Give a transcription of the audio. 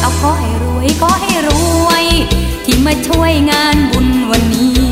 เอาขอให้รวยขอให้รวย ที่มาช่วยงานบุญวันนี้